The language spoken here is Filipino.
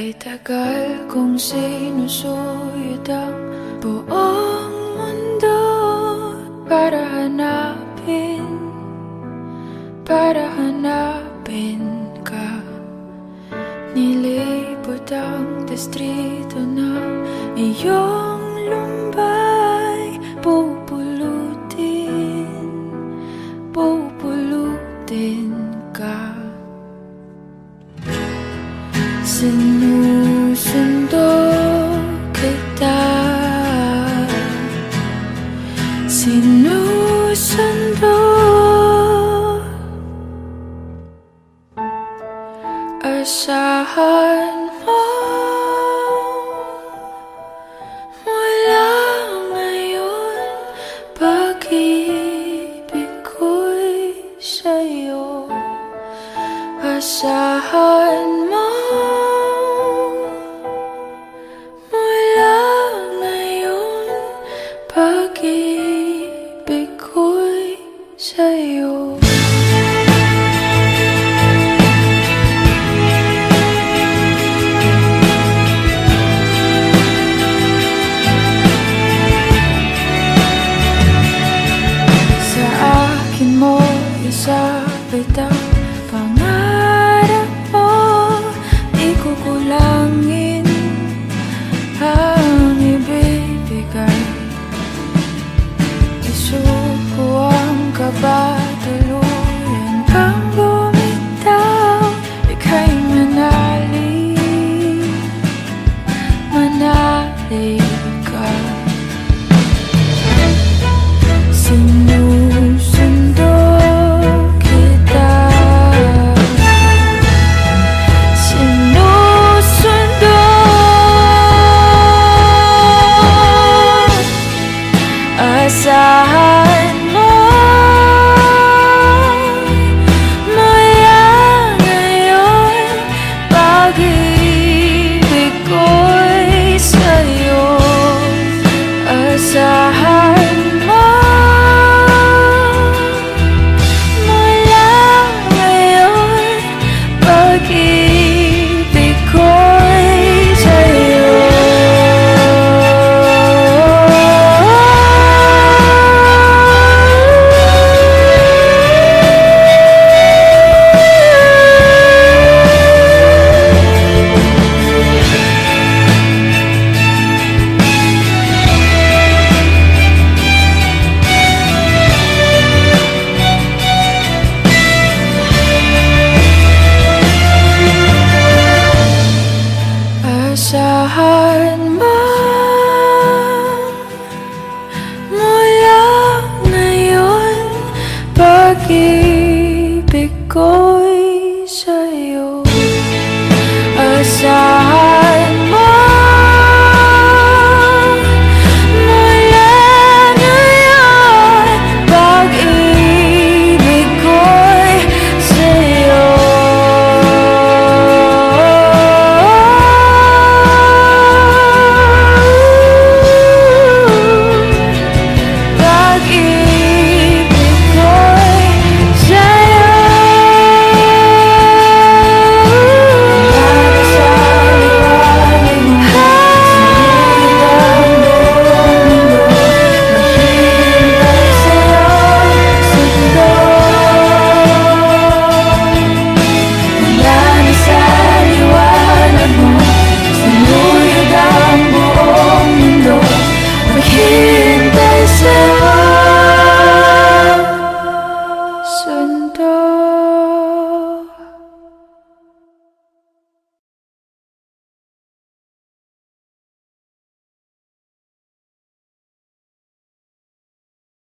Tagal kong sinusuyod ang buong mundo Para hanapin, para hanapin ka. Nilibot ang distrito ng iyong Sinusundo kita Sinusundo Asahan mo Mula ngayon Pag-ibig ko'y Asahan mo Pag-ibig ko'y sa'yo. Sa akin mo isabit ang pangarap mo Di ko kulangin ang ang